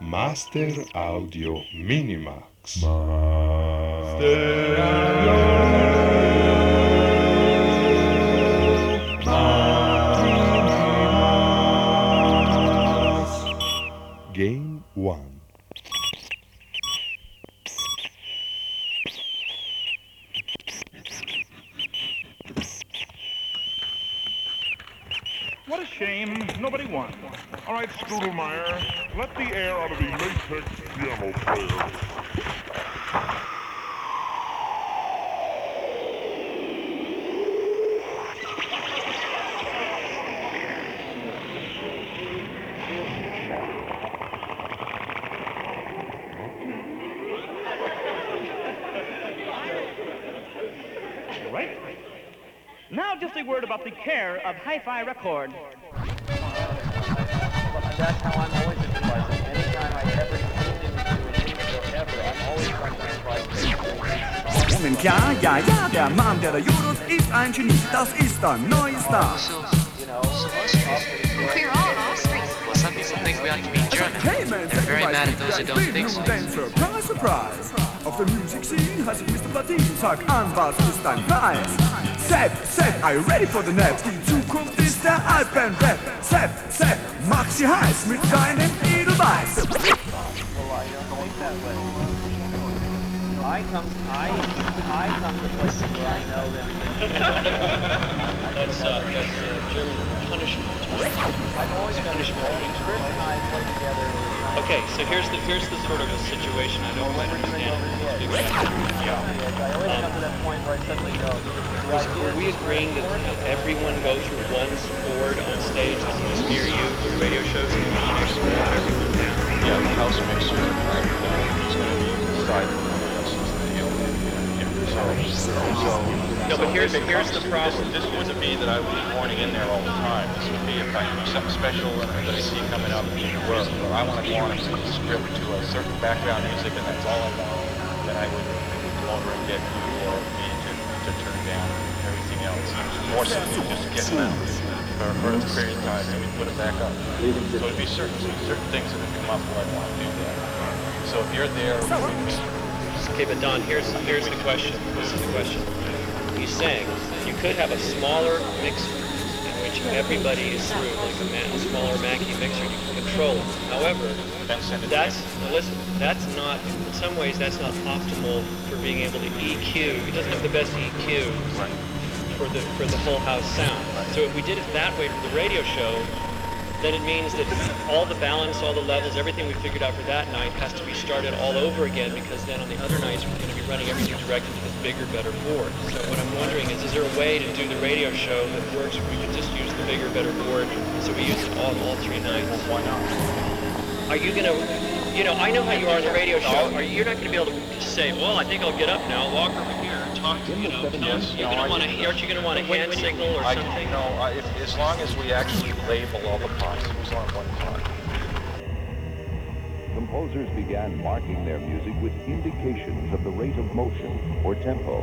Master Audio Minimax. Game Hi-Fi Record. That's how I'm always improvising. Anytime I ever do anything with you or ever, I'm always trying to improvise. Moment, klar, ja, ja, der Mann, der da jodelt, ist ein Genie. Das ist ein neues Star. You know, so We're all Austrians. Well, some people think we ought to be German. They're very mad at those who don't think so. Denn Surprise, Surprise. Auf der Music Scene heißt es Mr. Platin. Sag an, was ist dein Preis? Sepp, Sepp, are you ready for the nap? Der Alpenrap. Sepp, Sepp, sie heiß mit deinem Edelweiß. I come, I, I come to places where I know them. That's, uh, that's uh, German punishment. I've always been Chris and I play together. Okay, so here's the here's the sort of a situation I don't understand. Were we agreeing that everyone go through one board on stage near you for radio shows and? Yeah, the house so, No, but here's here's the problem. This wouldn't be that I would be horning in there all the time. This would be if I do something special uh, that I see coming up in the world, or I want to on a script to a certain background music and that's all I want, then I would come over and get you or me to, to turn down everything else. More so than just get it out for, for a period of time and we put it back up. So it'd be certain, certain things that would come up where I want to do that. So if you're there, Okay, but Don, here's here's the question. This is the question. He's saying you could have a smaller mixer in which everybody is through, like a, ma- a smaller Mackie mixer. You can control it. However, then send it to That's listen. That's not. In some ways, that's not optimal for being able to EQ. He doesn't have the best EQ Right. for the for the whole house sound. So if we did it that way for the radio show, then it means that all the balance, all the levels, everything we figured out for that night has to be started all over again because then on the other nights we're going to be running everything directed to this bigger, better board. So what I'm wondering is, is there a way to do the radio show that works where we could just use the bigger, better board so we use it all all three nights? Why not? Are you gonna, you know, I know how you are on the radio show. Are you, you're not gonna be able to say, well, I think I'll get up now, walk over here, talk to you know. Yes, You're going to want to. Aren't you gonna want a hand signal or I, something? No, I, if, as long as we actually label all the parts, it was on one part. Composers began marking their music with indications of the rate of motion or tempo.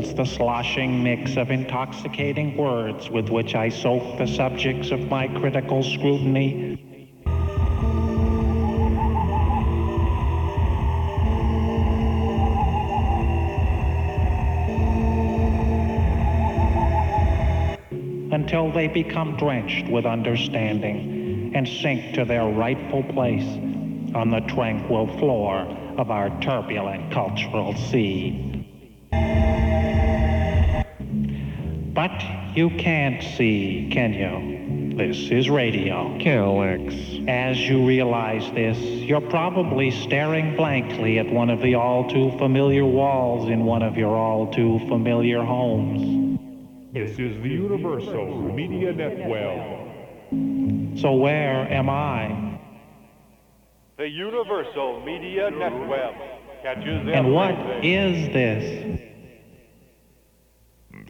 Holds the sloshing mix of intoxicating words with which I soak the subjects of my critical scrutiny. Until they become drenched with understanding and sink to their rightful place on the tranquil floor of our turbulent cultural sea. But you can't see, can you? This is radio. KLX. As you realize this, you're probably staring blankly at one of the all too familiar walls in one of your all too familiar homes. This is the Universal Media Network. So where am I? The Universal Media Network catches And what is this?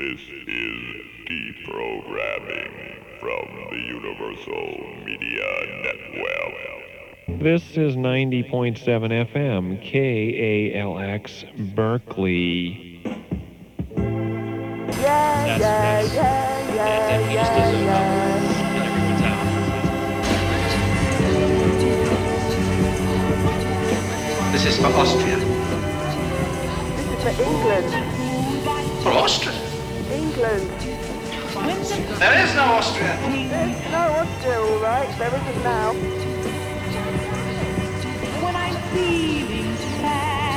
This is deprogramming from the Universal Media Network. This is 90.7 FM, KALX, Berkeley. Yeah, yeah, yeah, yeah, yeah, yeah. This is for Austria. This is for England. For Austria? England. There is no Austria. There's no Austria, all right. There isn't now. When I'm feeling sad.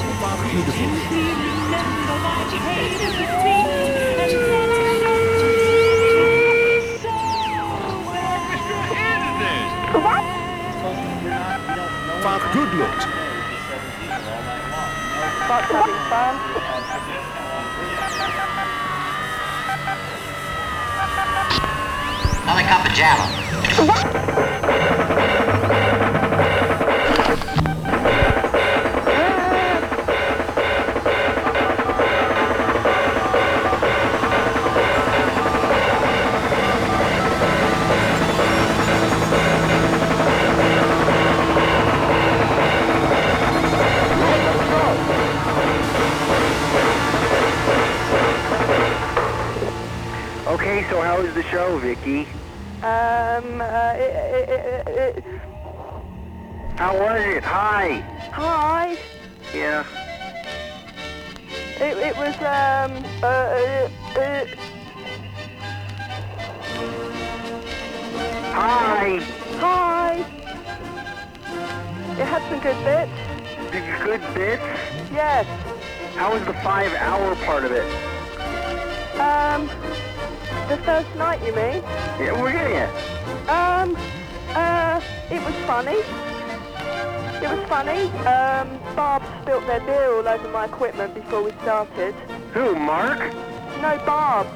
If remember my hated routine and then Five good looks. Having fun. Another cup of jam. So how was the show, Vicky? Um, uh, it, it, it, it, How was it? Hi. hi. Yeah. It, it was, um, uh, uh, uh, Hi. hi. It had some good bits. Did you good bits? Yes. How was the five-hour part of it? Um, the first night, you mean? Yeah, we're getting it. Um, uh, it was funny. It was funny. Um, Barb spilt their beer all over my equipment before we started. Who, Mark? No, Barb.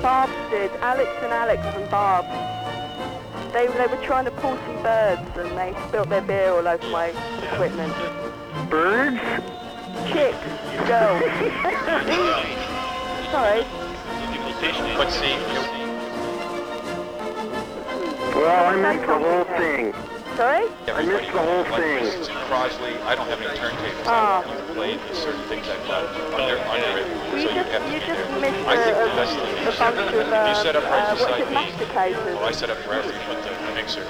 Barb did. Alex and Alex from Barb. They, they were trying to pull some birds and they spilt their beer all over my equipment. Birds? Chicks. Girls. Sorry. But see, Well, I missed the whole thing. Sorry? I missed the whole like thing. this Crosley, I don't have any turntables. Ah. I you played certain things I thought on their underwritten, You so you just, have to you be just there. missed I think a, the best thing a, is bunch of, if you set uh, up right uh, beside what's it, me, well, I set up forever with the mixer.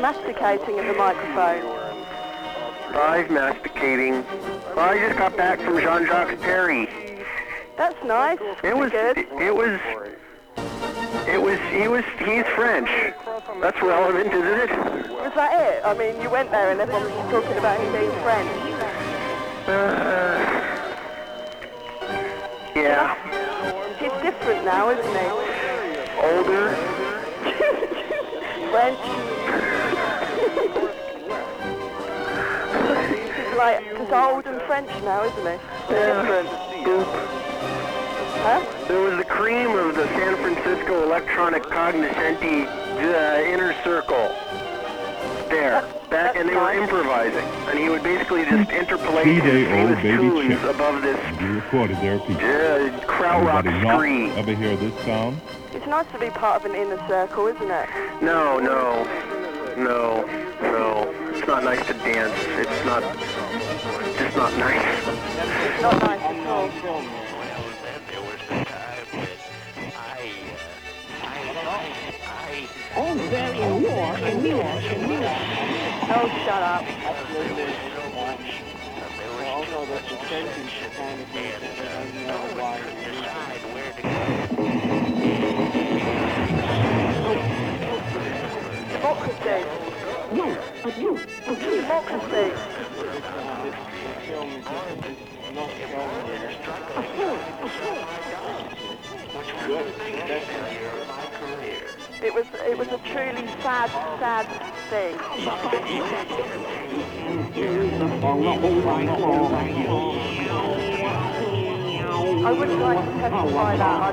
Masticating at the microphone. Five masticating. Well, I just got back from Jean-Jacques Perrey. That's nice. It was, good. it was, it was, he was, he's French. That's relevant, isn't it? Was that it? I mean, you went there and everyone was talking about him being French. Uh, yeah. He's different now, isn't he? Older. French. he's like, he's old and French now, isn't he? He's different. Huh? There was the cream of the San Francisco electronic cognoscenti uh, inner circle. There. Back, and they were improvising. And he would basically just interpolate his D-Day, famous tunes chip. above this We recorded there, people. uh, krautrock Everybody not scree. ever hear this sound? It's nice to be part of an inner circle, isn't it? No, no, no, no. It's not nice to to dance. It's not, just not nice. It's not nice at all. Oh, very warm and warm and warm. Oh, shut up. Because there was so Also, the suspension kind of music, I don't know why. Democracy. No, but you. It was it was a truly sad, sad thing. I wouldn't like to testify that.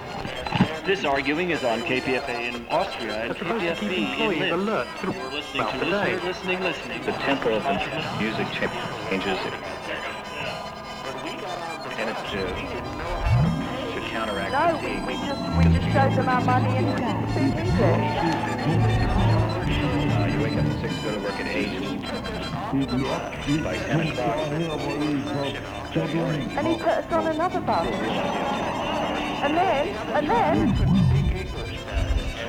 This arguing is on KPFA in Austria and KPFB in Linz. alert You're listening to listener, listening, listening. The tempo of the music changes. And it's to, to counteract No, we, we just we just showed them our money and speak English. Uh, you wake up at 6, go to work at 8. By 10 o'clock. And he put us on another bus. And then, and then,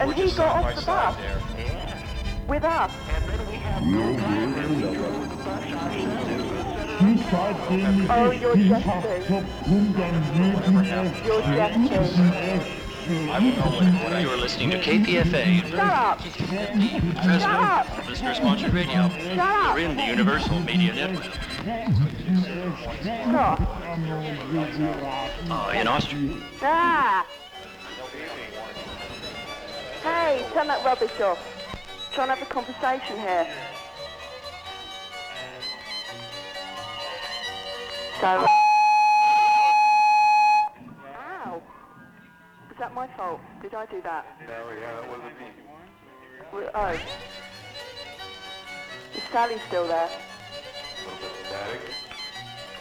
and he got off the bus with us. Oh, you're jesting. You're jesting. You are listening to KPFA, Shut up. Shut up. listener-sponsored radio. Shut up. We're in the Universal Media Network. Uh, in Austria. Ah. Hey, turn that rubbish off. Trying to have a conversation here. So. Ow. Is that my fault? Did I do that? No, yeah, that wasn't me. Oh. Is Sally still there? Static.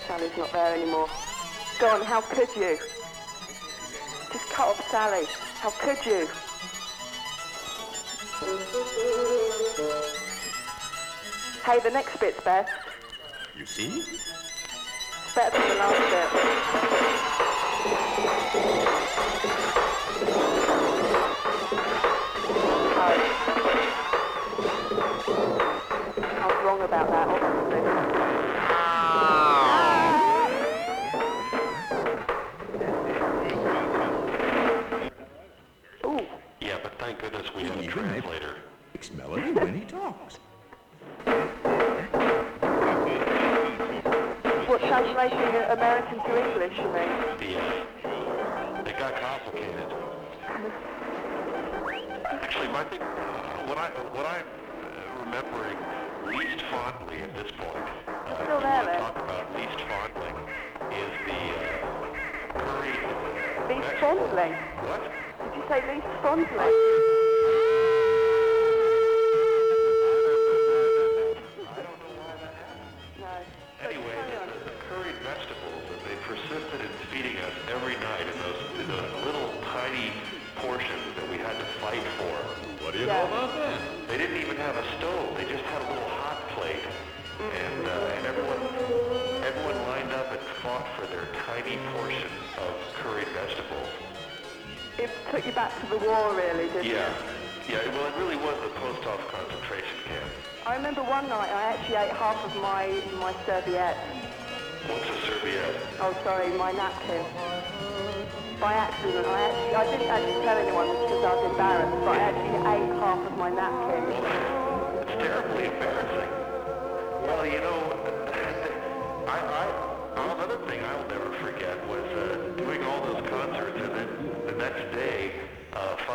Sally's not there anymore. Go on, how could you? Just cut off Sally. How could you? Hey, the next bit's best. You see? It's better than the last bit. Oh. I was wrong about that, It's Melody when he talks. What, translating American to English, you mean? Yeah. It got complicated. Actually, my thing, uh, what I what I'm uh, remembering least fondly at this point, uh, Still if there, we then. talk about least fondly, is the uh, curry. Least fondly? What? Did you say least fondly? Half of my my serviette. What's a serviette? Oh, sorry, my napkin. By accident, I actually I didn't actually tell anyone because I was embarrassed, but I actually ate half of my napkin. It's terribly embarrassing.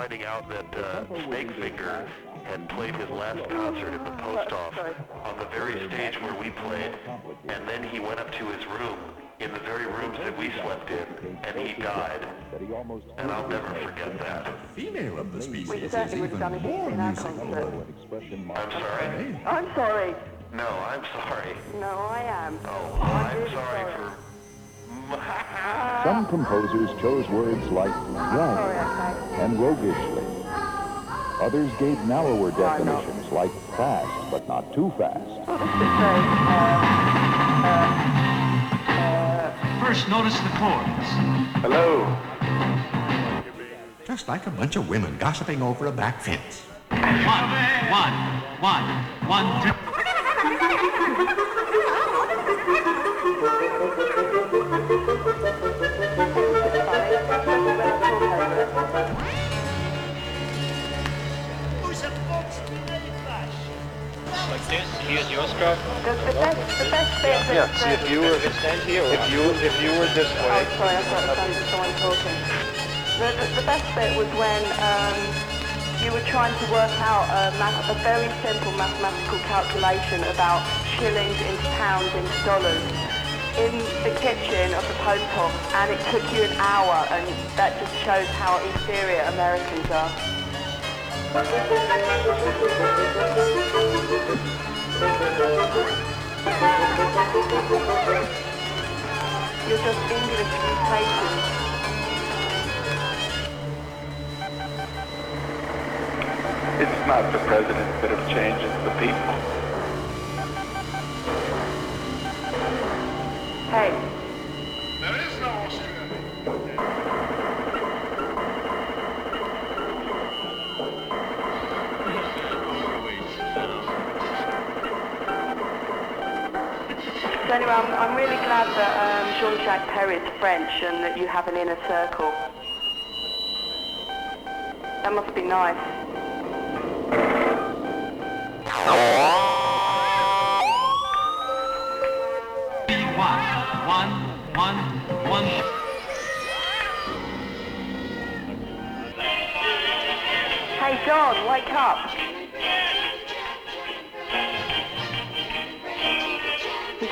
Finding out that uh, Snakefinger had played his last concert in the post off on the very stage where we played, and then he went up to his room in the very rooms that we slept in, and he died. And I'll never forget that. Female of the species We certainly would have done it in our concert. I'm sorry. I'm sorry. No, I'm sorry. No, I am. Oh, I'm sorry for. Some composers chose words like right and roguishly. Others gave narrower definitions like fast but not too fast. First, notice the chords. Hello. Just like a bunch of women gossiping over a back fence. One, one, one, one, two. Like this, here's your stroke. The, the best, the best bit that... Yeah, see, if you were, if you, if you were this Oh, way, sorry, I thought it was someone talking. The, the, the best bit was when um, you were trying to work out a, math, a very simple mathematical calculation about shillings into pounds into dollars in the kitchen of the post office, and it took you an hour, and that just shows how inferior Americans are. You're just it's not the president that have changed, it's the people. Hey, I'm, I'm really glad that um, Jean-Jacques Perrey's French and that you have an inner circle. That must be nice. Hey, John, wake up.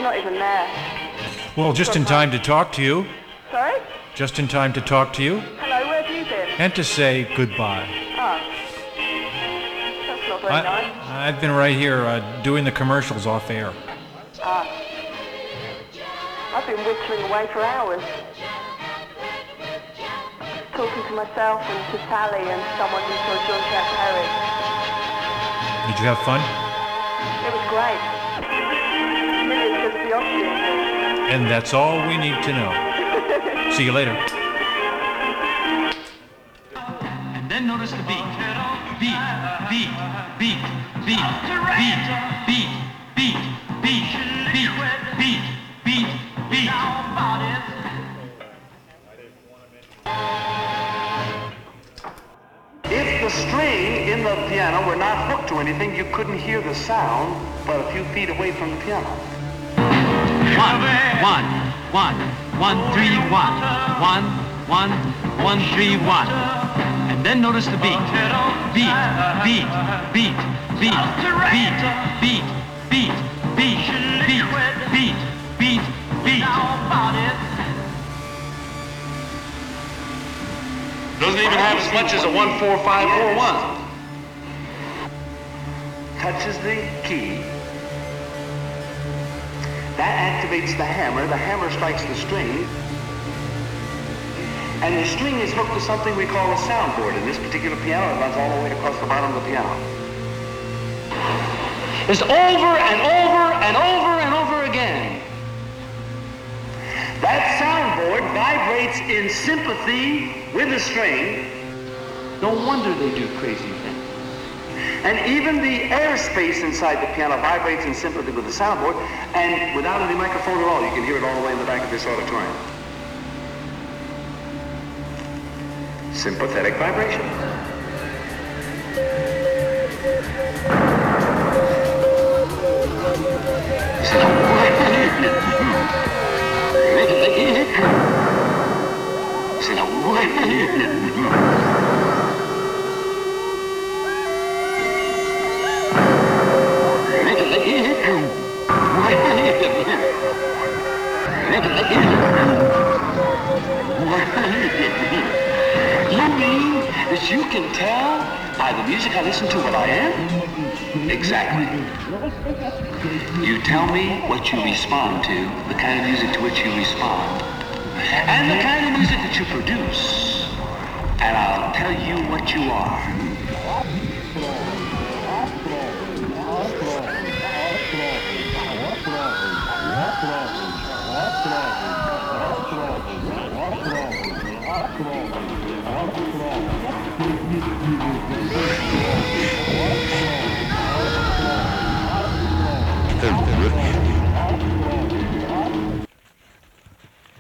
Not even there. Well, just in time to talk to you. Sorry? Just in time to talk to you. Hello, where have you been? And to say goodbye. Oh. That's not very I, nice. I've been right here uh, doing the commercials off air. Ah. I've been whittling away for hours. Talking to myself and to Sally and someone who saw John Jack Perrey. Did you have fun? It was great. And that's all we need to know. See you later. And then notice the beat. Beat, beat, beat, beat, beat, beat, beat, beat, beat, beat, beat, beat. If the string in the piano were not hooked to anything, you couldn't hear the sound but a few feet away from the piano. One, one, one, one, three, one. And then notice the beat. Beat, beat, beat, beat, beat, beat, beat, beat, beat, beat, beat, beat. Doesn't even have as much as a one, four, five, four, one. Touches the key. That activates the hammer. The hammer strikes the string. And the string is hooked to something we call a soundboard. In this particular piano, it runs all the way across the bottom of the piano. It's over and over and over and over again. That soundboard vibrates in sympathy with the string. No wonder they do crazy things. And even the airspace inside the piano vibrates in sympathy with the soundboard, and without any microphone at all, you can hear it all the way in the back of this auditorium. sympathetic vibration. He says, He says, What? You mean that you can tell by the music I listen to what I am? Exactly. You tell me what you respond to, the kind of music to which you respond, and the kind of music that you produce, and I'll tell you what you are.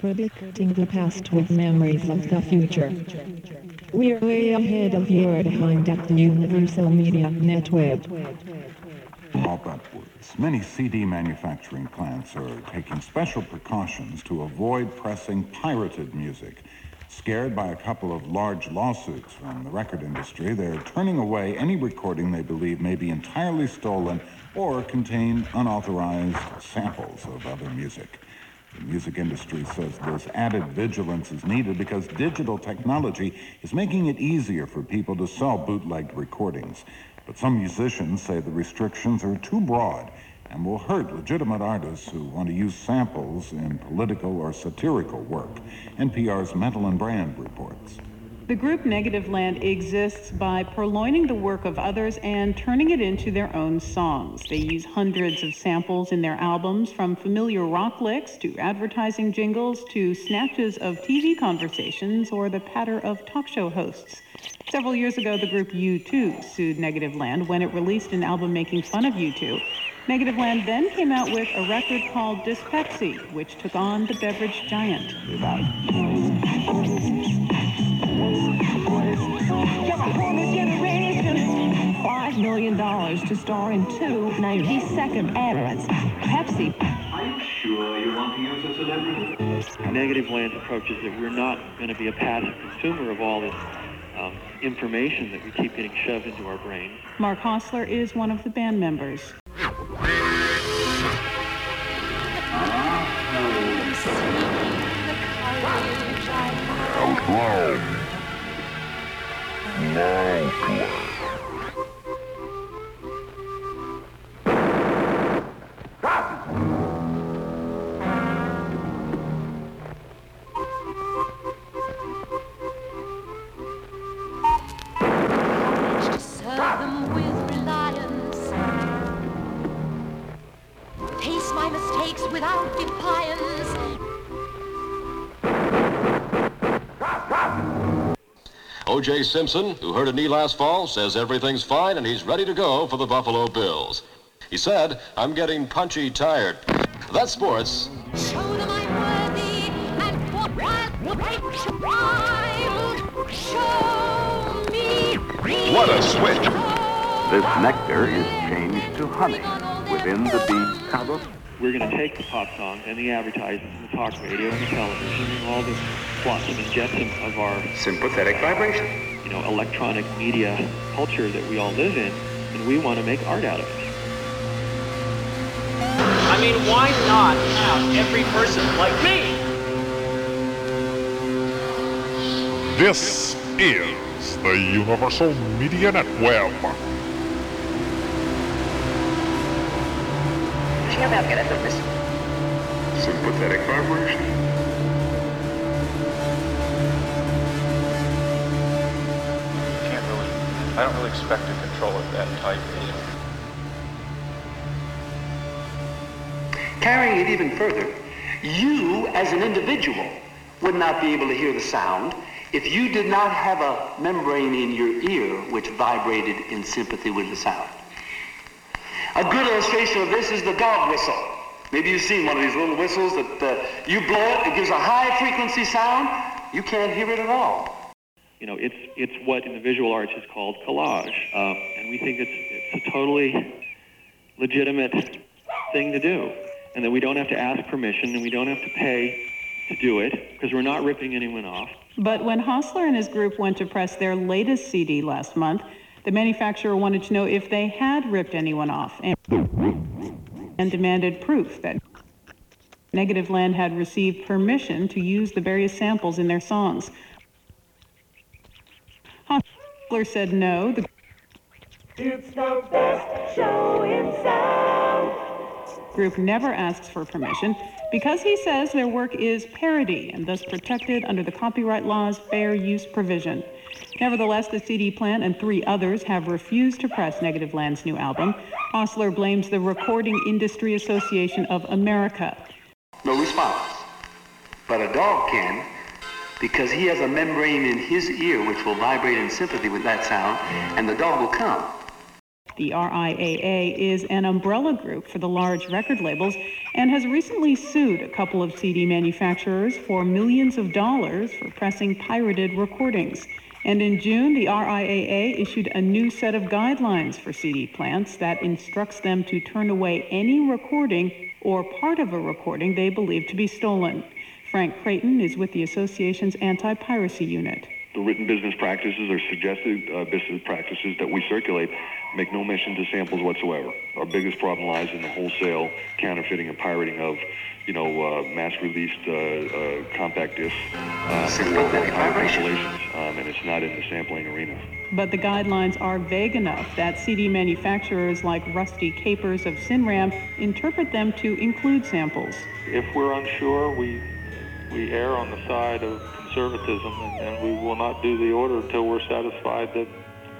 Predicting the past with memories of the future. We're way ahead of your behind at the Universal Media Network. Up upwards. Many CD manufacturing plants are taking special precautions to avoid pressing pirated music. Scared by a couple of large lawsuits from the record industry, they're turning away any recording they believe may be entirely stolen or contain unauthorized samples of other music. The music industry says this added vigilance is needed because digital technology is making it easier for people to sell bootlegged recordings. But some musicians say the restrictions are too broad and will hurt legitimate artists who want to use samples in political or satirical work. NPR's Metal and Brand reports. The group Negativland exists by purloining the work of others and turning it into their own songs. They use hundreds of samples in their albums, from familiar rock licks to advertising jingles to snatches of TV conversations or the patter of talk show hosts. Several years ago, the group U2 sued Negativland when it released an album making fun of U2. Negativland then came out with a record called Dispepsi, which took on the beverage giant. Five million dollars to star in two 90-second ads. Pepsi. Are you sure you want to use a celebrity? Negativland's approach is that we're not going to be a passive consumer of all this um, information that we keep getting shoved into our brain. Mark Hosler is one of the band members. Out loud. O.J. Simpson, who hurt a knee last fall, says everything's fine and he's ready to go for the Buffalo Bills. He said, I'm getting punchy tired. That's sports. Show them I'm worthy and what. Show me. What a switch! This nectar is changed to honey within the bee's cover. We're going to take the pop songs and the advertisements and the talk radio and the television and all this flotsam and jetsam of our sympathetic vibration, you know, electronic media culture that we all live in, and we want to make art out of it. I mean, why not have every person like me? This is the Universal Media Network. Sympathetic vibration. Can't really, I don't really expect to control it that tight. Carrying it even further, you as an individual would not be able to hear the sound if you did not have a membrane in your ear which vibrated in sympathy with the sound. A good illustration of this is the dog whistle. Maybe you've seen one of these little whistles that uh, you blow it, it gives a high frequency sound, you can't hear it at all. You know, it's it's what in the visual arts is called collage, um, and we think it's it's a totally legitimate thing to do, and that we don't have to ask permission and we don't have to pay to do it because we're not ripping anyone off. But when Hosler and his group went to press their latest CD last month, the manufacturer wanted to know if they had ripped anyone off and, and demanded proof that Negativland had received permission to use the various samples in their songs. Hosler said no. The It's the best show in sound. group never asks for permission because he says their work is parody and thus protected under the copyright law's fair use provision. Nevertheless, the CD plant and three others have refused to press Negativland's new album. Hosler blames the Recording Industry Association of America. No response. But a dog can because he has a membrane in his ear which will vibrate in sympathy with that sound, and the dog will come. The RIAA is an umbrella group for the large record labels and has recently sued a couple of CD manufacturers for millions of dollars for pressing pirated recordings. And in June, the RIAA issued a new set of guidelines for CD plants that instructs them to turn away any recording or part of a recording they believe to be stolen. Frank Creighton is with the association's anti-piracy unit. The written business practices or suggested uh, business practices that we circulate make no mention to samples whatsoever. Our biggest problem lies in the wholesale counterfeiting and pirating of, you know, uh, mass-released uh, uh, compact discs uh, for high compilations, um, and it's not in the sampling arena. But the guidelines are vague enough that CD manufacturers like Rusty Capers of Cinram interpret them to include samples. If we're unsure, we we err on the side of conservatism, and, and we will not do the order until we're satisfied that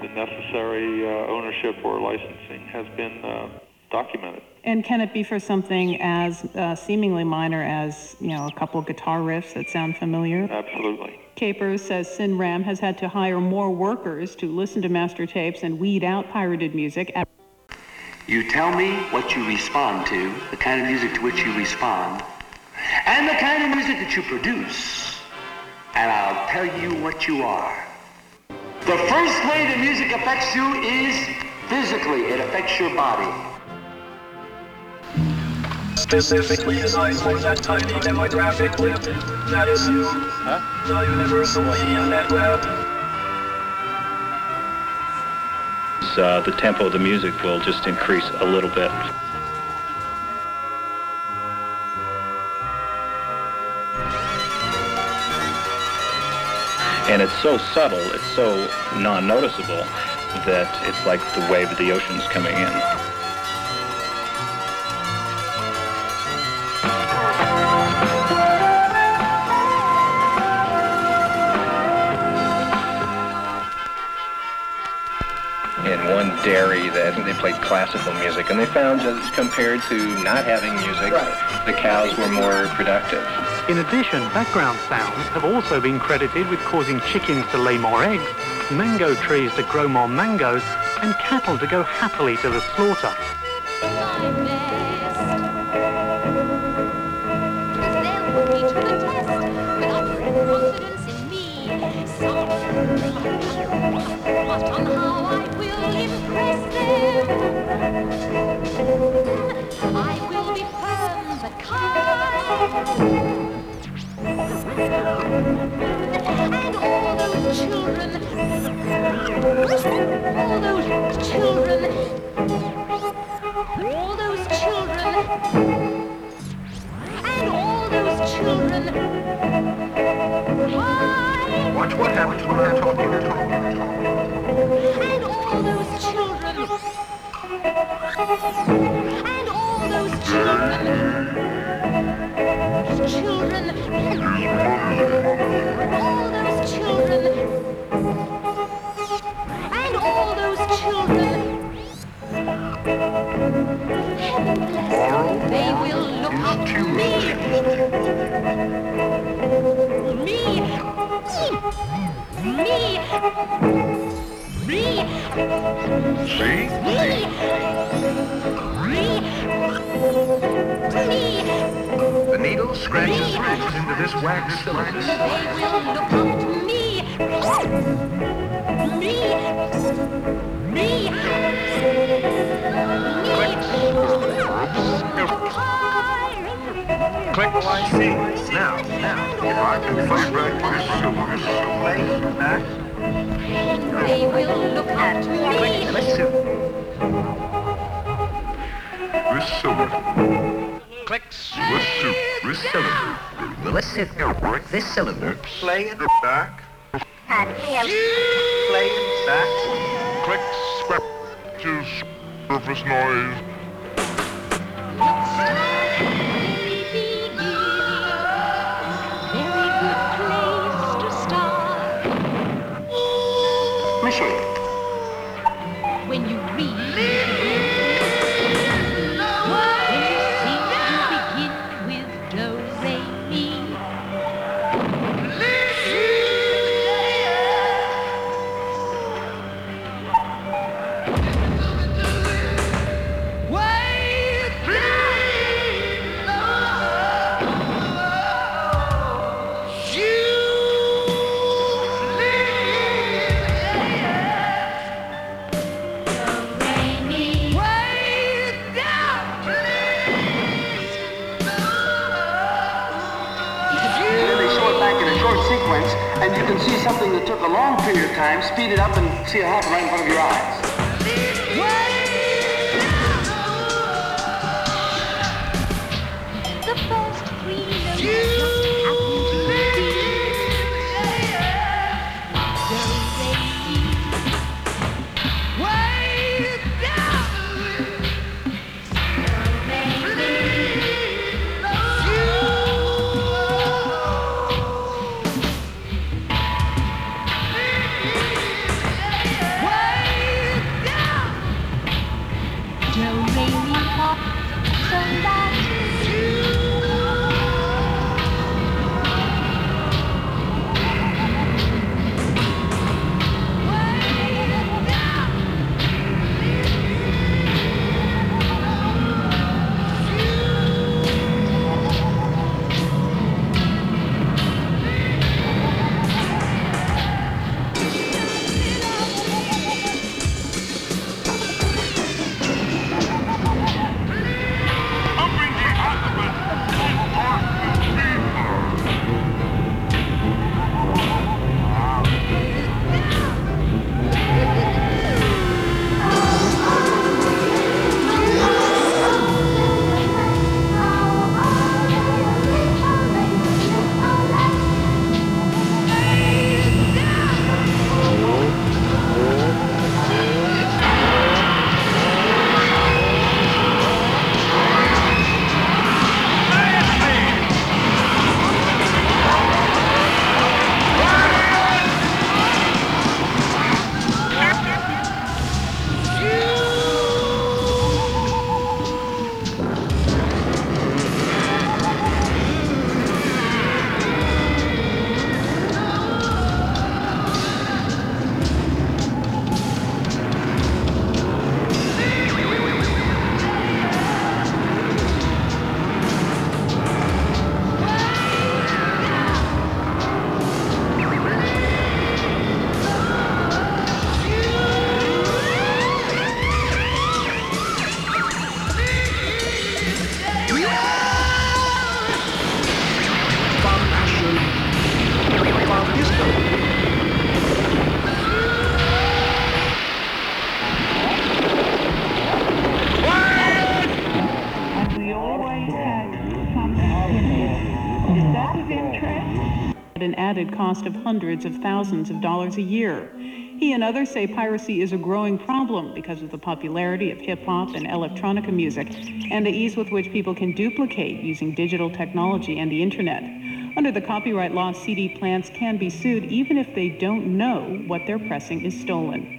the necessary uh, ownership or licensing has been uh, documented. And can it be for something as uh, seemingly minor as, you know, a couple guitar riffs that sound familiar? Absolutely. Capers says Cinram has had to hire more workers to listen to master tapes and weed out pirated music. At- You tell me what you respond to, the kind of music to which you respond, and the kind of music that you produce, and I'll tell you what you are. The first way the music affects you is physically. It affects your body. Specifically designed for that tiny demographic clip. That is you. The universal net web. uh, the tempo of the music will just increase a little bit. And it's so subtle, it's so non-noticeable that it's like the wave of the ocean's coming in. in one dairy that they played classical music, and they found that compared to not having music, the cows were more productive. In addition, background sounds have also been credited with causing chickens to lay more eggs, mango trees to grow more mangoes, and cattle to go happily to the slaughter. And all those children, and all those children, all those children, and all those children. I Watch what happens when they're talking. and all those children, and all those children, children, all those children, and all those children. Heaven bless they will look up to me. Me. Me. Me. See? Me. Me. Into this wax cylinder. They will look up to me. Me. Me. Click like C. Now, now, if I can find right this silver, play that. They will look at me. Let's. This silver. Let's sit here and work this cylinder. Play it back. And Play it back. Click, scrap, to surface noise. Time, speed it up, and see it happen right in front of your eyes. An added cost of hundreds of thousands of dollars a year. He and others say piracy is a growing problem because of the popularity of hip hop and electronica music and the ease with which people can duplicate using digital technology and the internet. Under the copyright law, CD plants can be sued even if they don't know what they're pressing is stolen.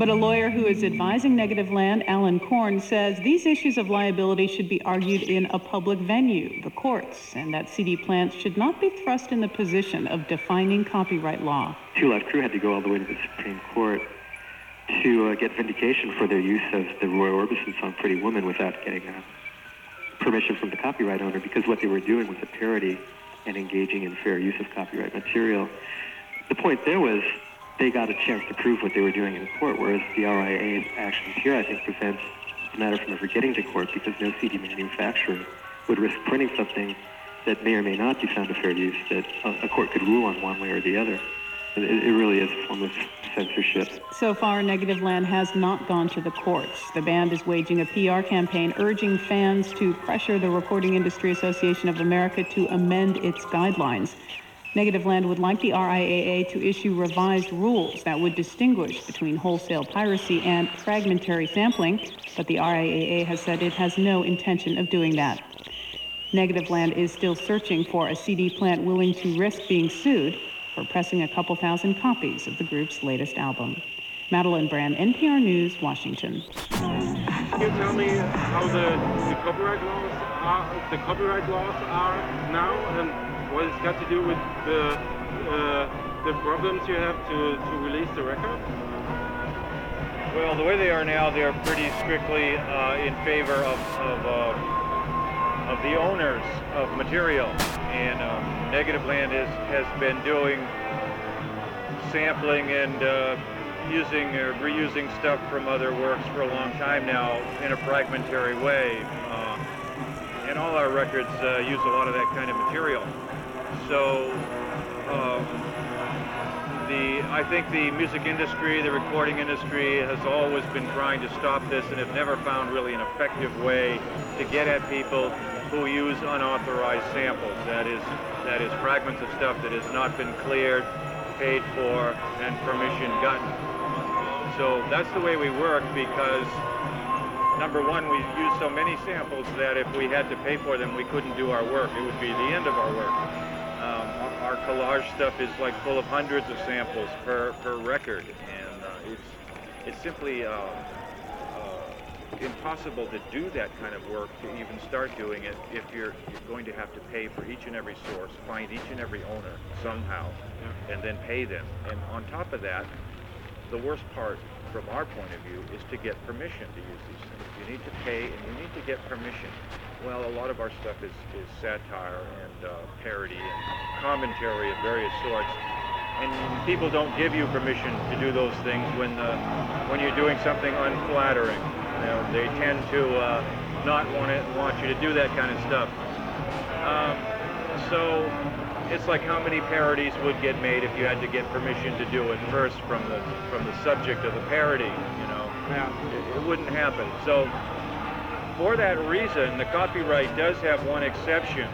But a lawyer who is advising Negativland, Alan Korn, says these issues of liability should be argued in a public venue, the courts, and that CD plants should not be thrust in the position of defining copyright law. Two Live Crew had to go all the way to the Supreme Court to uh, get vindication for their use of the Roy Orbison song Pretty Woman without getting uh, permission from the copyright owner because what they were doing was a parody and engaging in fair use of copyright material. The point there was they got a chance to prove what they were doing in court, whereas the RIA's actions here, I think, prevents the matter from ever getting to court because no CD manufacturer would risk printing something that may or may not be found a fair use that a, court could rule on one way or the other. It, it really is a form of censorship. So far, Negativland has not gone to the courts. The band is waging a PR campaign urging fans to pressure the Recording Industry Association of America to amend its guidelines. Negativland would like the RIAA to issue revised rules that would distinguish between wholesale piracy and fragmentary sampling, but the RIAA has said it has no intention of doing that. Negativland is still searching for a CD plant willing to risk being sued for pressing a couple thousand copies of the group's latest album. Madeleine Brand, NPR News, Washington. Can you tell me how the, the copyright laws are the copyright laws are now and what it's got to do with the uh, the problems you have to, to release the record? Well, the way they are now, they are pretty strictly uh, in favor of of, uh, of the owners of material, and um, Negativland is, has been doing sampling and uh, using or reusing stuff from other works for a long time now in a fragmentary way, uh, and all our records uh, use a lot of that kind of material. So. Um, the, I think the music industry, the recording industry has always been trying to stop this and have never found really an effective way to get at people who use unauthorized samples. That is, that is fragments of stuff that has not been cleared, paid for, and permission gotten. So that's the way we work because number one, we use so many samples that if we had to pay for them, we couldn't do our work. It would be the end of our work. Our, our collage stuff is like full of hundreds of samples per, per record, and uh, it's it's simply uh, uh, impossible to do that kind of work to even start doing it if you're, you're going to have to pay for each and every source, find each and every owner somehow, and then pay them. And on top of that, the worst part from our point of view is to get permission to use these things. You need to pay and you need to get permission. Well, a lot of our stuff is, is satire and uh, parody and commentary of various sorts. And people don't give you permission to do those things when uh, when you're doing something unflattering. You know, they tend to uh, not want it, want you to do that kind of stuff. Um, so it's like how many parodies would get made if you had to get permission to do it first from the from the subject of the parody. You know, it, it wouldn't happen. So for that reason, the copyright does have one exception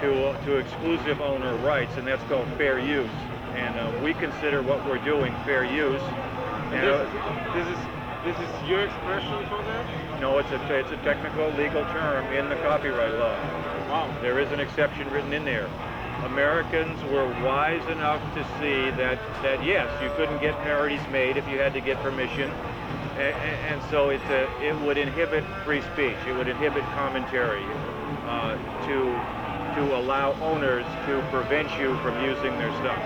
to to exclusive owner rights, and that's called fair use. And uh, we consider what we're doing fair use. And, This, uh, this is this is your expression for that? no, it's a it's a technical legal term in the copyright law. Wow. There is an exception written in there. Americans were wise enough to see that that yes, you couldn't get parodies made if you had to get permission, and, and so it's a, it would inhibit free speech. It would inhibit commentary uh, to to allow owners to prevent you from using their stuff.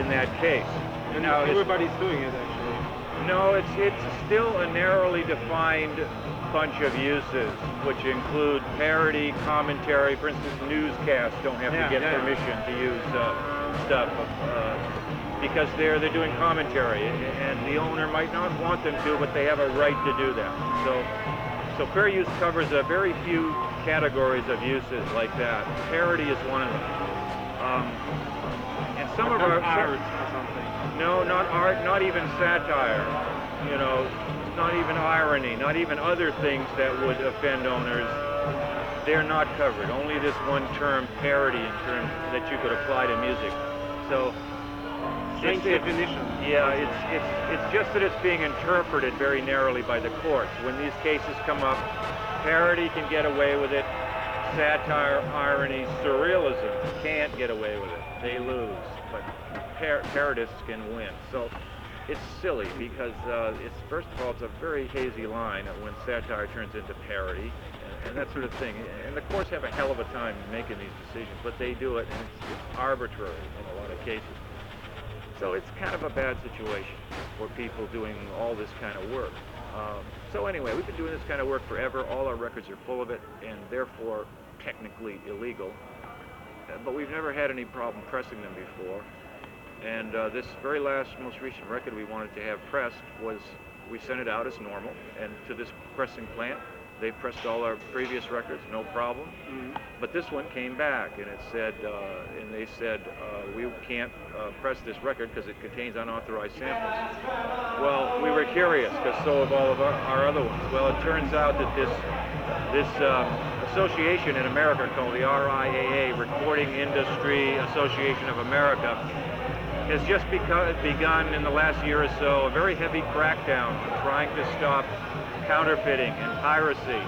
In that case, And now everybody's doing it actually. no, it's it's still a narrowly defined bunch of uses, which include parody, commentary. For instance, newscasts don't have Yeah, to get yeah. permission to use uh, stuff uh, because they're they're doing commentary, and the owner might not want them to, but they have a right to do that. So, so fair use covers a very few categories of uses like that. Parody is one of them. Um, and some of our art or something. no, not art, not even satire. You know, not even irony, not even other things that would offend owners. They're not covered. Only this one term, parody, in terms that you could apply to music. So, Strange it's- it's- definition. Yeah, it's it's it's just that it's being interpreted very narrowly by the courts. When these cases come up, parody can get away with it. Satire, irony, surrealism can't get away with it. They lose, but par- parodists can win. So it's silly because uh, it's first of all it's a very hazy line when satire turns into parody and, and that sort of thing. And the courts have a hell of a time making these decisions, but they do it, and it's, it's arbitrary in a lot of cases. So it's kind of a bad situation for people doing all this kind of work. Um, so anyway, we've been doing this kind of work forever. All our records are full of it, and therefore technically illegal. Uh, But we've never had any problem pressing them before. And uh, this very last, most recent record we wanted to have pressed was we sent it out as normal, and to this pressing plant, they pressed all our previous records, no problem. But this one came back, and it said, uh, and they said, uh, we can't uh, press this record because it contains unauthorized samples. Well, we were curious because so have all of our, our other ones. Well, it turns out that this this um, association in America called the RIAA, Recording Industry Association of America, has just begun in the last year or so a very heavy crackdown trying to stop counterfeiting and piracy.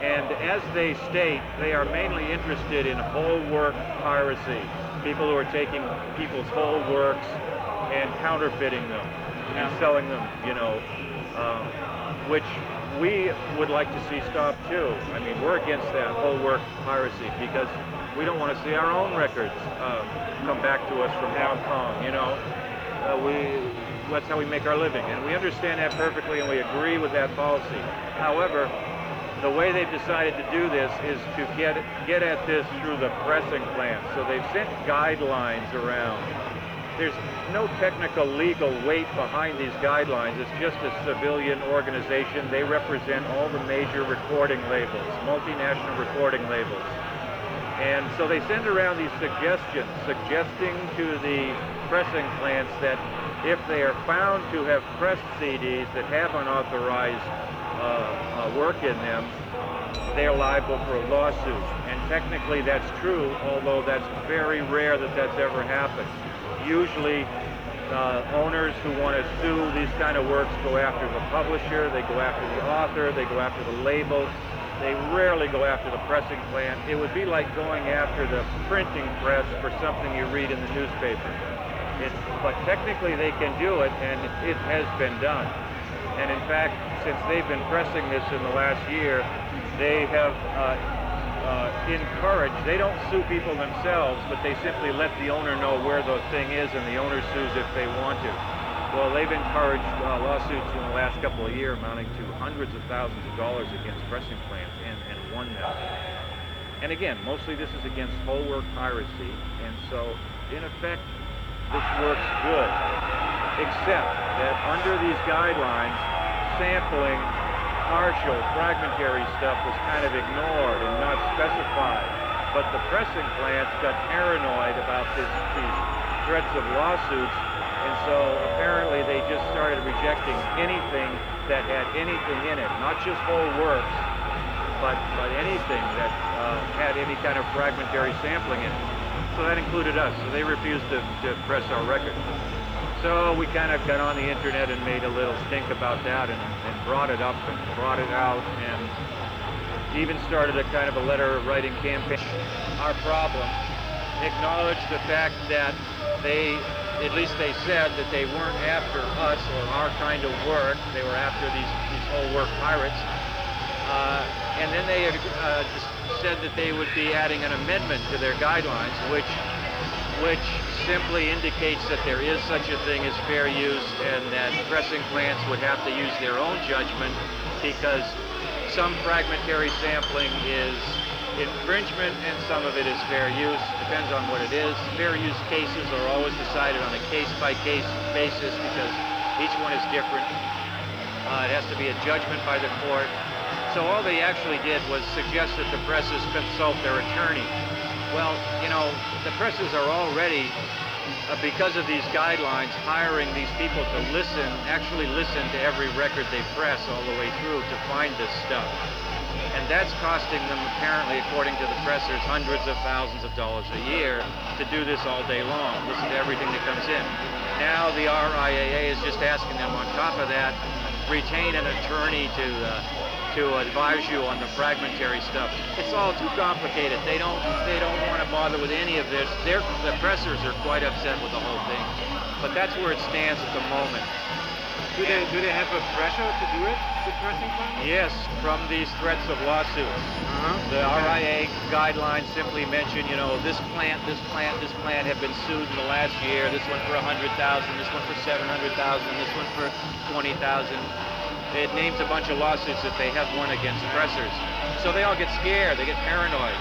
And as they state, they are mainly interested in whole work piracy. People who are taking people's whole works and counterfeiting them and selling them, you know, um, which we would like to see stopped too. I mean, we're against that whole work piracy because we don't want to see our own records uh, come back to us from Hong Kong, you know. Uh, we, that's how we make our living. And we understand that perfectly and we agree with that policy. However, the way they've decided to do this is to get, get at this through the pressing plant. So they've sent guidelines around. There's no technical legal weight behind these guidelines. It's just a civilian organization. They represent all the major recording labels, multinational recording labels. And so they send around these suggestions, suggesting to the pressing plants that if they are found to have pressed CDs that have unauthorized uh, uh, work in them, they are liable for a lawsuit. And technically that's true, although that's very rare that that's ever happened. Usually uh, owners who want to sue these kind of works go after the publisher, they go after the author, they go after the label. They rarely go after the pressing plant. It would be like going after the printing press for something you read in the newspaper. It's, but technically they can do it, and it has been done. And in fact, since they've been pressing this in the last year, they have uh, uh, encouraged, they don't sue people themselves, but they simply let the owner know where the thing is, and the owner sues if they want to. Well, they've encouraged uh, lawsuits in the last couple of years amounting to hundreds of thousands of dollars against pressing plants and, and won them. And again, mostly this is against whole work piracy. And so, in effect, this works good. Except that under these guidelines, sampling partial, fragmentary stuff was kind of ignored and not specified. But the pressing plants got paranoid about this, these threats of lawsuits and so apparently they just started rejecting anything that had anything in it, not just whole works, but, but anything that uh, had any kind of fragmentary sampling in it. So that included us. So they refused to, to press our record. So we kind of got on the internet and made a little stink about that and, and brought it up and brought it out and even started a kind of a letter writing campaign. Our problem acknowledged the fact that they at least they said that they weren't after us or our kind of work. They were after these, these whole work pirates. Uh, and then they had, uh, said that they would be adding an amendment to their guidelines, which, which simply indicates that there is such a thing as fair use and that pressing plants would have to use their own judgment because some fragmentary sampling is infringement and some of it is fair use. Depends on what it is. Fair use cases are always decided on a case-by-case basis because each one is different. Uh, it has to be a judgment by the court. So all they actually did was suggest that the presses consult their attorney. Well, you know, the presses are already, uh, because of these guidelines, hiring these people to listen, actually listen to every record they press all the way through to find this stuff. And that's costing them, apparently, according to the pressers, hundreds of thousands of dollars a year to do this all day long, listen to everything that comes in. Now the RIAA is just asking them, on top of that, retain an attorney to uh, to advise you on the fragmentary stuff. It's all too complicated. They don't they don't want to bother with any of this. They're, the pressers are quite upset with the whole thing. But that's where it stands at the moment. Do they, do they have a pressure to do it, the pressing plant? Yes, from these threats of lawsuits. Uh-huh. The RIA guidelines simply mention, you know, this plant, this plant, this plant have been sued in the last year. This one for 100,000, this one for 700,000, this one for 20,000. It names a bunch of lawsuits that they have won against pressers. So they all get scared, they get paranoid,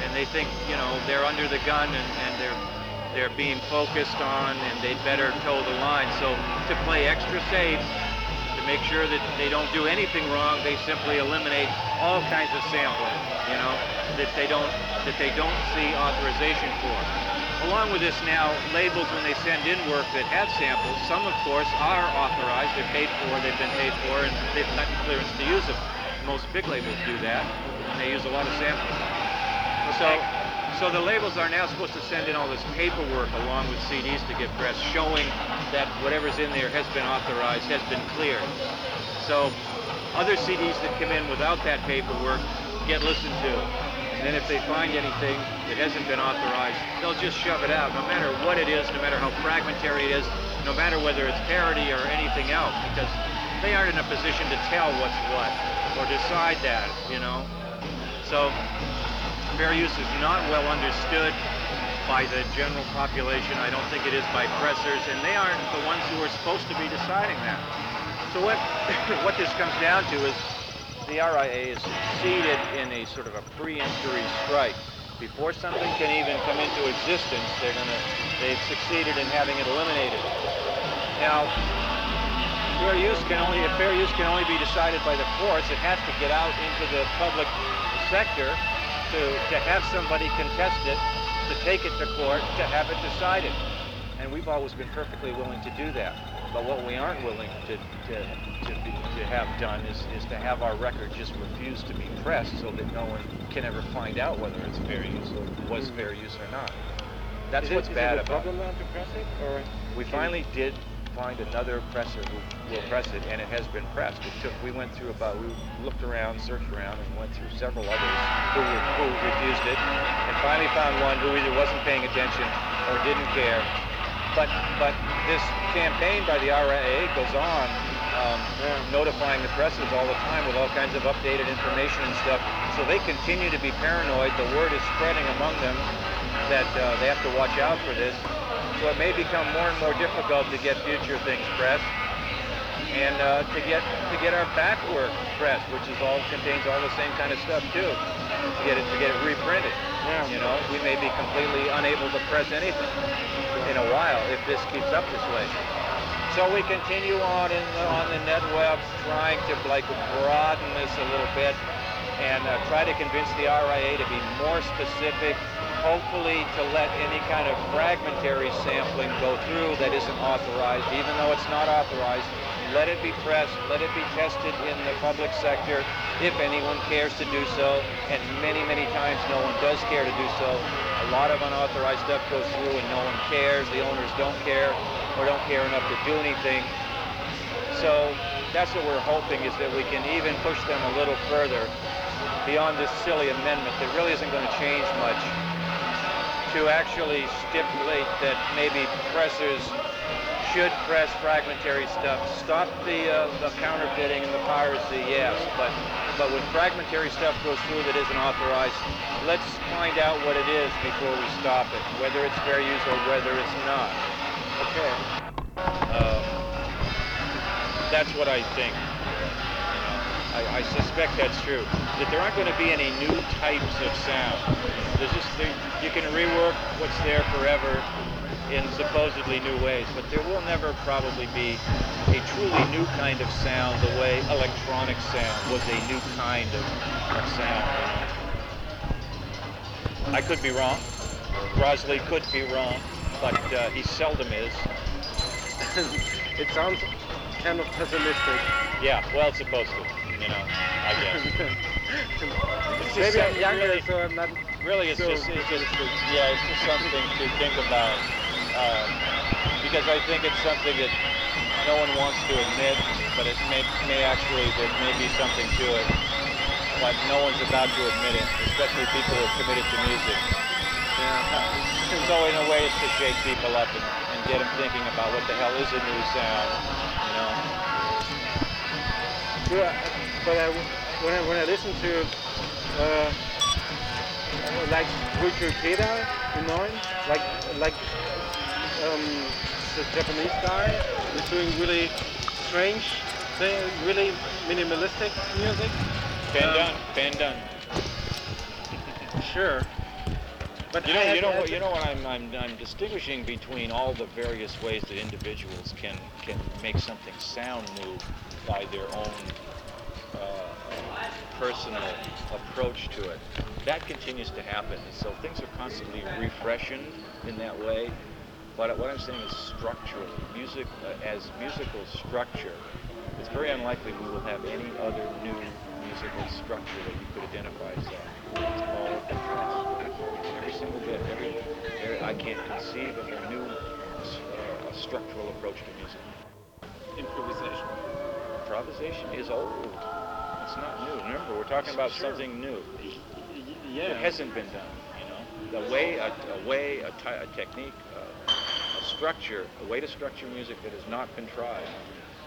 and they think, you know, they're under the gun and, and they're they're being focused on and they'd better toe the line. So to play extra safe, to make sure that they don't do anything wrong, they simply eliminate all kinds of sampling, you know, that they don't that they don't see authorization for. Along with this now, labels when they send in work that have samples, some of course are authorized, they're paid for, they've been paid for, and they've gotten clearance to use them. Most big labels do that, and they use a lot of samples. So, so the labels are now supposed to send in all this paperwork along with CDs to get pressed, showing that whatever's in there has been authorized, has been cleared. So other CDs that come in without that paperwork get listened to. And then if they find anything that hasn't been authorized, they'll just shove it out, no matter what it is, no matter how fragmentary it is, no matter whether it's parody or anything else, because they aren't in a position to tell what's what or decide that, you know. So fair use is not well understood by the general population. I don't think it is by pressers, and they aren't the ones who are supposed to be deciding that. So what what this comes down to is the RIA is seated in a sort of a preemptory strike. Before something can even come into existence, they're gonna they've succeeded in having it eliminated. Now, fair use can only if fair use can only be decided by the courts. It has to get out into the public sector to, to have somebody contest it, to take it to court, to have it decided. And we've always been perfectly willing to do that. But what we aren't willing to, to, to, be, to have done is, is to have our record just refused to be pressed so that no one can ever find out whether it's fair use or was hmm. fair use or not. That's Is what's bad it a about problem now to press it, or we finally did find another presser who will press it, and it has been pressed. It took, we went through about, we looked around, searched around, and went through several others who, who refused it, and finally found one who either wasn't paying attention or didn't care. But, but this campaign by the RIA goes on, um, notifying the presses all the time with all kinds of updated information and stuff. So they continue to be paranoid. The word is spreading among them that uh, they have to watch out for this. So it may become more and more difficult to get future things pressed and uh, to get to get our back work pressed, which is all contains all the same kind of stuff too. To get it to get it reprinted. You know, we may be completely unable to press anything in a while if this keeps up this way. So we continue on in the, on the net web, trying to like broaden this a little bit and uh, try to convince the RIA to be more specific, hopefully to let any kind of fragmentary sampling go through that isn't authorized, even though it's not authorized. Let it be pressed, let it be tested in the public sector if anyone cares to do so, and many, many times no one does care to do so. A lot of unauthorized stuff goes through and no one cares, the owners don't care, or don't care enough to do anything. So that's what we're hoping is that we can even push them a little further beyond this silly amendment that really isn't going to change much to actually stipulate that maybe pressers should press fragmentary stuff. Stop the uh, the counterfeiting and the piracy, yes, but but when fragmentary stuff goes through that isn't authorized, let's find out what it is before we stop it, whether it's fair use or whether it's not. Okay. Um, that's what I think. I, I suspect that's true. That there aren't going to be any new types of sound. There's just there, you can rework what's there forever in supposedly new ways, but there will never probably be a truly new kind of sound the way electronic sound was a new kind of, of sound. I could be wrong. Crosley could be wrong, but uh, he seldom is. it sounds kind of pessimistic. Yeah, well, it's supposed to, you know, I guess. Maybe I'm younger, really- so I'm not. Really, it's so just, it's just, yeah, it's just something to think about. Um, because I think it's something that no one wants to admit, but it may, may actually, there may be something to it. But no one's about to admit it, especially people who are committed to music. Yeah. So in a way, it's to shake people up and, and get them thinking about what the hell is a new sound, you know? Yeah, but I, when I when I listen to uh, like Ryoji Ikeda, you know him, like like um, the Japanese guy, he's doing really strange, thing, really minimalistic music. Fan Um, done, fan done. Sure. But you know, you know what, you know what I'm, I'm, I'm distinguishing between all the various ways that individuals can, can make something sound new by their own uh, personal approach to it. That continues to happen. And So things are constantly refreshing in that way. But what I'm saying is structurally, music uh, as musical structure, it's very unlikely we will have any other new musical structure that you could identify as that. It's all contrast. Every single bit, every, every I can't conceive of a new uh, structural approach to music. Improvisation. Improvisation is old. It's not new. Remember, we're talking about Sure. something new. Yeah. It hasn't been done. You know, the way, a, a way, a, ty- a technique, uh, a structure, a way to structure music that has not been tried.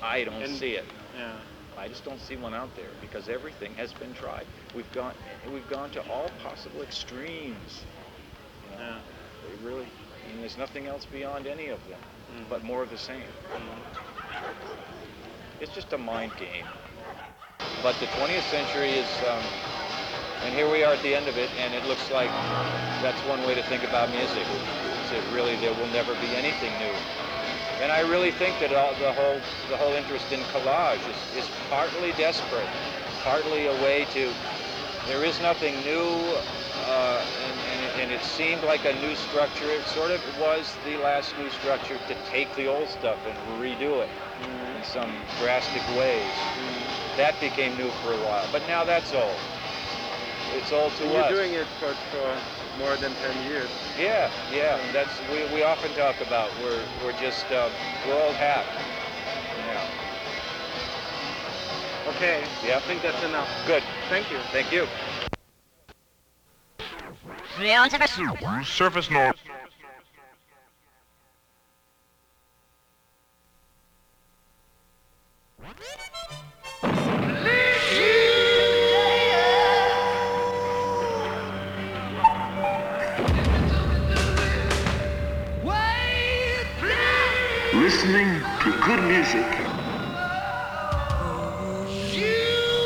I don't And- see it. Yeah. I just don't see one out there because everything has been tried. We've gone, we've gone to all possible extremes. You know, They really, I mean, there's nothing else beyond any of them, but more of the same. It's just a mind game. But the 20th century is, um, and here we are at the end of it, and it looks like that's one way to think about music. Is it really there will never be anything new. And I really think that all, the whole the whole interest in collage is, is partly desperate, partly a way to. There is nothing new, uh, and, and, and it seemed like a new structure. It sort of was the last new structure to take the old stuff and redo it in some drastic ways. That became new for a while, but now that's old. It's old to And us. you're doing it for, for more than 10 years. Yeah, yeah. That's we, we often talk about. We're we're just uh, we're old hat. Yeah. Okay. Yeah. I think that's enough. Good. Thank you. Thank you. Surface noise. Listening to good music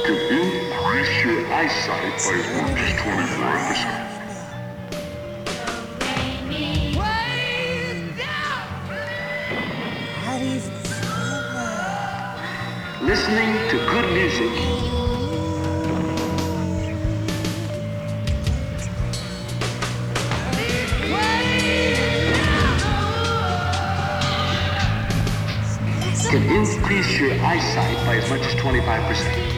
can increase your eyesight by as much as 25%. Listening to good music can increase your eyesight by as much as 25%.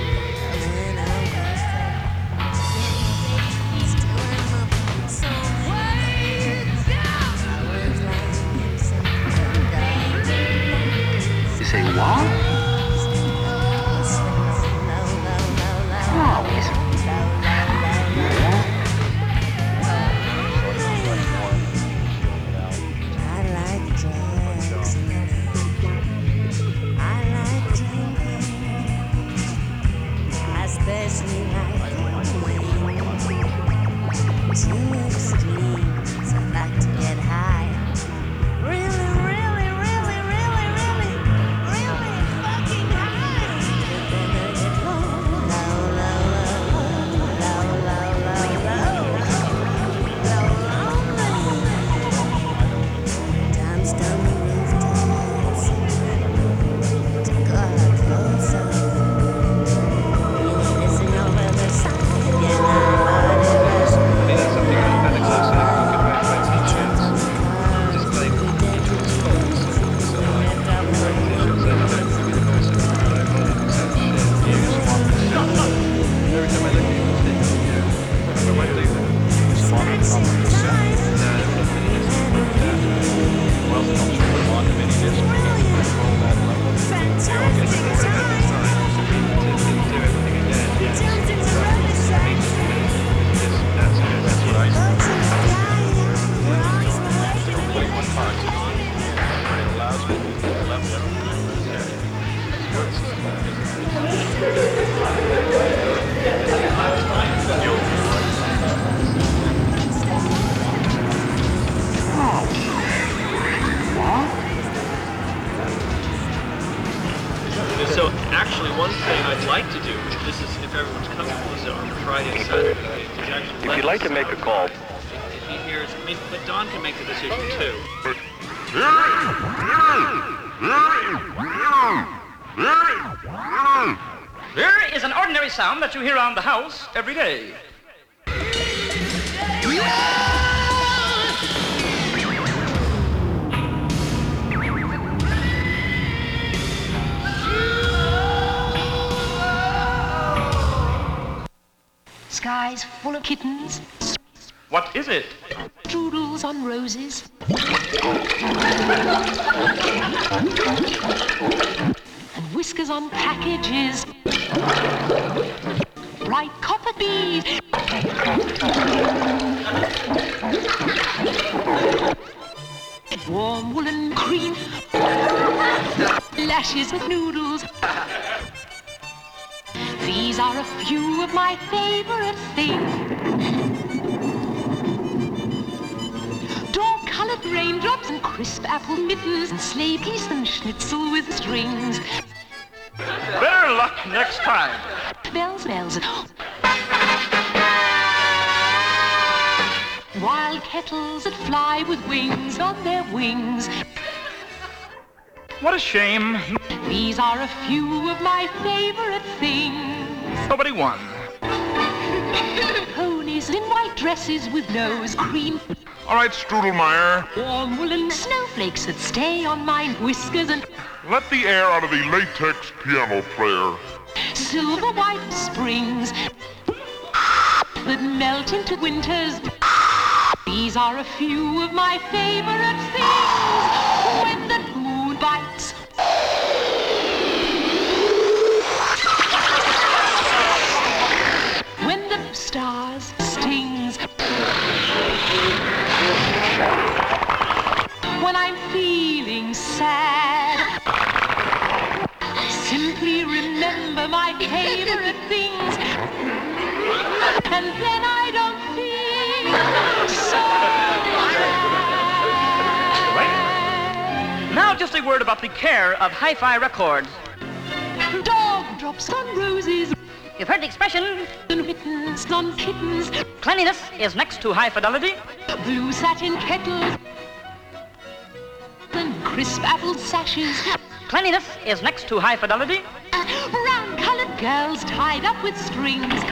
These are a few of my favorite things. Dawn-colored raindrops and crisp apple mittens and sleigh geese and schnitzel with strings. Better luck next time. Bells, bells. Wild kettles that fly with wings on their wings. What a shame. These are a few of my favorite things. Nobody won. Ponies in white dresses with nose cream. All right, Strudelmeyer, Warm woolen snowflakes that stay on my whiskers and let the air out of the latex piano player. silver white springs that melt into winters. These are a few of my favorite things. When I'm feeling sad. Simply remember my favorite things. And then I don't feel so Now just a word about the care of Hi-Fi Records. Dog drops on roses. You've heard the expression, And mittens on kittens. cleanliness is next to high fidelity. Blue satin kettles. And crisp apple sashes. Cleanliness is next to high fidelity. Uh, Brown colored girls tied up with strings.